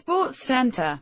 Sports Center.